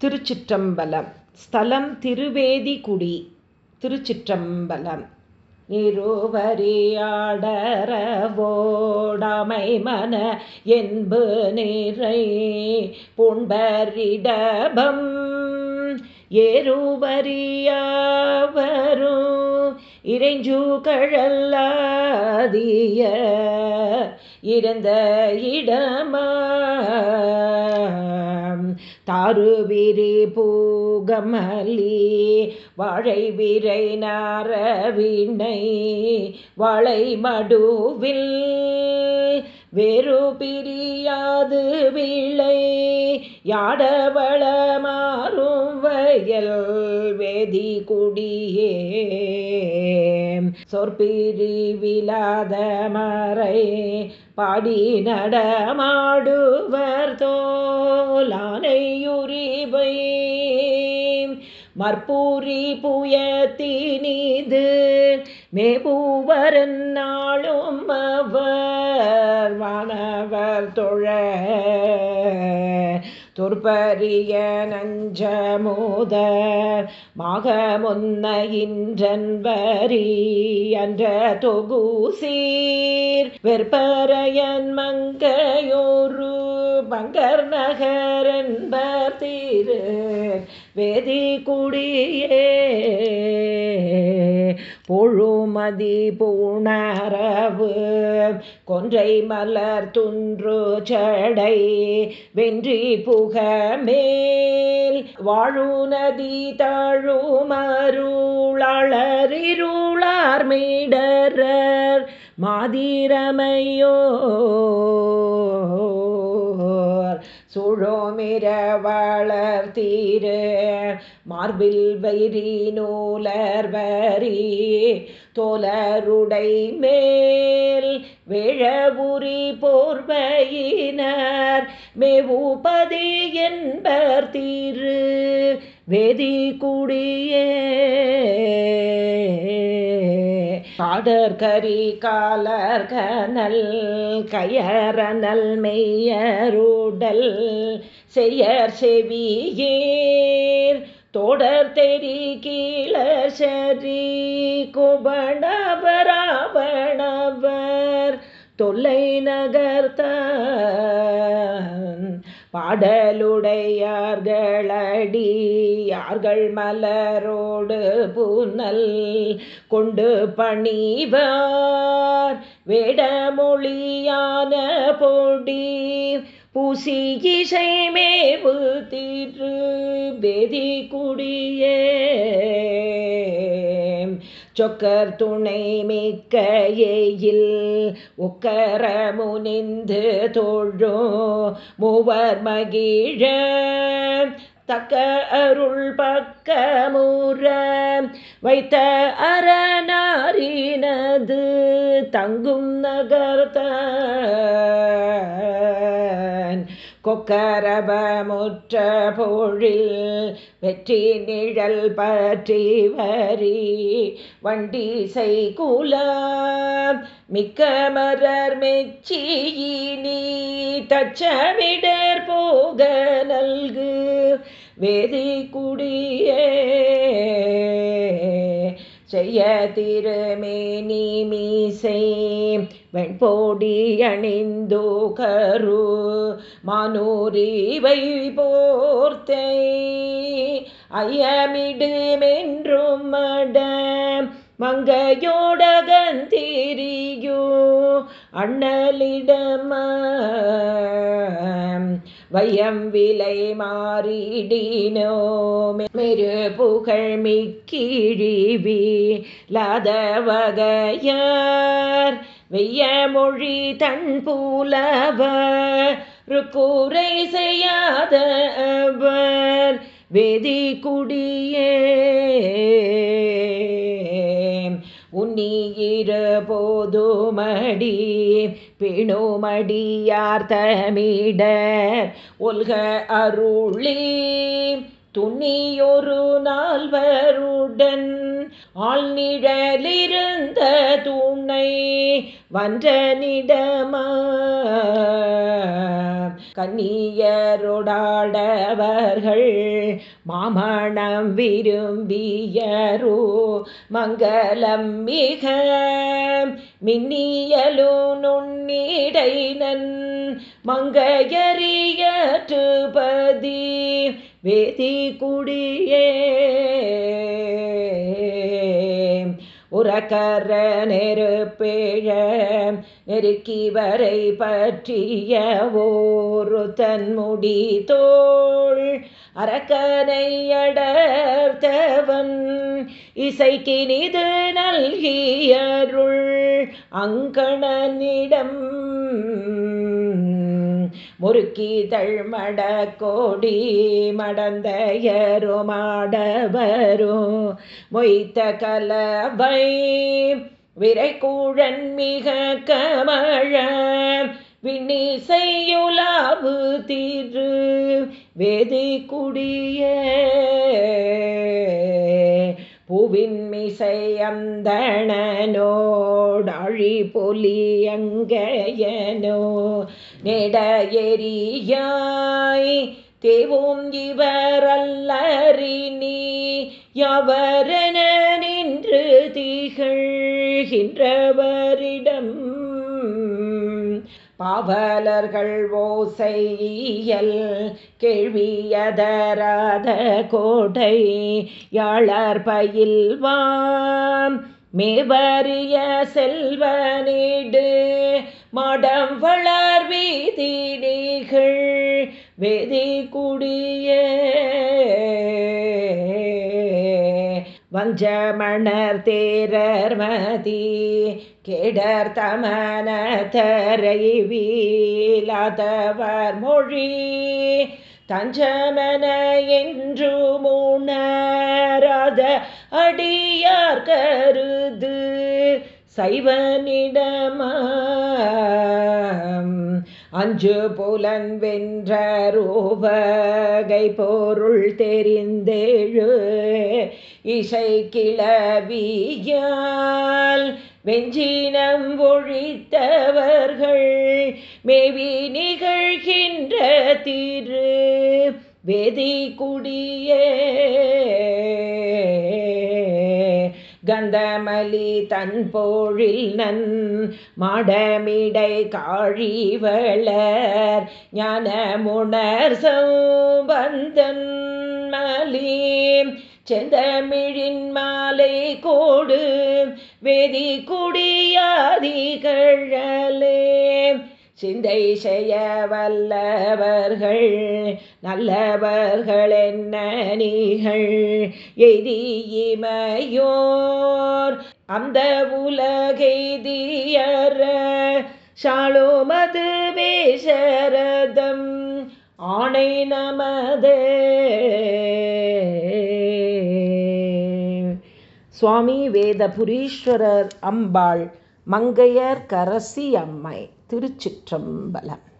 திருச்சிற்றம்பலம். ஸ்தலம் திருவேதிகுடி திருச்சிற்றம்பலம். நிறுவரியாடரவோடமை மன என்பு நிறை புண்பரிடபம். ஏறுவரியாவரும் இறைஞ்சு கழல்லாதிய இருந்த இடமா தாருவிரி பூகமலி வாழை விரை நாரவினை வளை மடுவில் வேறு பிரியாது விளை யாடவள மாறும் வயல் வேதி குடியே சொற்பிரி விலாத மறை பாடி நடமாடுவர் தோலானையுரிபை மற்பூரி புயத்தினிது மேபூவரன் நாளும் அவர் வானவர் தொழ துர்பரிய நஞ்சமோத மாக முன்ன இன்றன்பரி அன்ற தொகு வெற்பரையன் மங்கையோரு பங்கர் நகர் என்பர் தீரு வேதி குடியே பொழுமதி பூணரவு கொன்றை மலர் துன்று சடை வென்றி புக மேல் வாழு நதி தாழுமருளறிருளார் மீடரர் மாதிரமையோ சுழோமிர வளர்த்தீரே மார்பில் வைரி நூலர் வரி தோலருடை மேல் விழவுரி போர்வையினர் மேவுபதி என்பர் தீரு வேதி குடியே. பாடற்கரி காலர் கனல் கயரனல் மெய்யருடல் செய்யர் செவியே. தொடர் தெரி கீழர் சரி குபணவராவணவர் தொல்லை நகர்த்த பாடலுடையார்களடி யார்கள் மலரோடு புனல் கொண்டு பணிவார்? வேடமொழியான பொடி பூசி இசை மேவு தீற்று வேதி குடியே. சொக்கர் துணை மிக்க ஏயில் உக்கர முனிந்து தோழோ மூவர் மகிழ. தக்க அருள் பக்கமுற வைத்த அரணாரினது தங்கும் நகர்த்த கொக்கரபமுற்ற பொழில் வெற்றி நிழல் பற்றி வரி வண்டி செய்குல மிக்க மரர் மெச்சியினி தச்சமிடர் போக நல்கு வேதி குடியே செய்ய திருமேனி மீசை வெண்போடி அணிந்தோ கரு மானூரிவை போர்த்தை. ஐயமிடுமென்றும் மட மங்கையோடகந்தீரியோ அண்ணலிடம. வயம் விலை மாறிடினோ மெரு புகழ் மிக்கிழிவி லாதவகையார். வெய்ய மொழி தன் பூலவர் கூரை செய்யாத அவர் வேதி குடியே. உன்னியிரு போதுமடி பிணுமடியார் தமிடர் ஒல்க அருளி. துணியொரு நால்வருடன் ஆள் நிழலிருந்த துணை வன்றனிடமா. கண்ணியரோடாடவர்கள் மாமணம் விரும்பியரோ மங்களம் மிக மின்னியலு நுண்ணிடைனன் மங்கையறியற்றுபதி வேதி குடியே. உறக்கர நெருப்பேழ நெருக்கிவரை பற்றிய ஓரு தன்முடி தோள் அரக்கனையடர்த்தவன் இசைக்கினிது நல்கியருள் அங்கணனிடம் முறுக்கி தழ்மட கோடி மடந்தையருமாடவரும் மொய்த்த கலவை விரைக்கூழன் மிக கமழ விண்ணிசையுலாவு தீரு வேதி குடிய பூவின் மிசை அந்தணனோடாழி பொலியங்கையனோ நெட எரியாய் தேவும் இவரல்லறினி யவரன நின்று திகழ்கின்றவரிடம் பாவலர்கள் ஓசையல் கேள்வியதராத கோடை யாழர் பயில்வாம். மேவரிய செல்வனீடு மடம் வளர் வீதி நீகள் வேதி குடியே வஞ்சமணர் தேரர் மதி கேடர் தமன தரை மொழி. தஞ்சமன என்று மூணராத அடியார் கருது சைவனிடமா அஞ்சு புலன் வென்ற ரூபகை பொருள் தெரிந்தேழு. இசை கிளவியால் வெஞ்சினம் ஒழித்தவர்கள் மேவி நிகழ்கின்ற திரு. வேதி குடியே கந்தமலி தன் போழில் நன் மாடமிடை காழிவளர் ஞானமுணர் சம்பந்தன் மலி செந்தமிழின் மாலை கோடு வேதி குடியாதி கழலே சிந்தை செய்ய வல்லவர்கள் நல்லவர்கள் என்ன நீகள் எதியிமையோர் அந்த உலகெய்தியற சாலோமது வேஷரதம் ஆணை நமதே. சுவாமி வேதபுரீஸ்வரர் அம்பாள் மங்கையர் கரசி அம்மை திருச்சிற்றம்பலம்.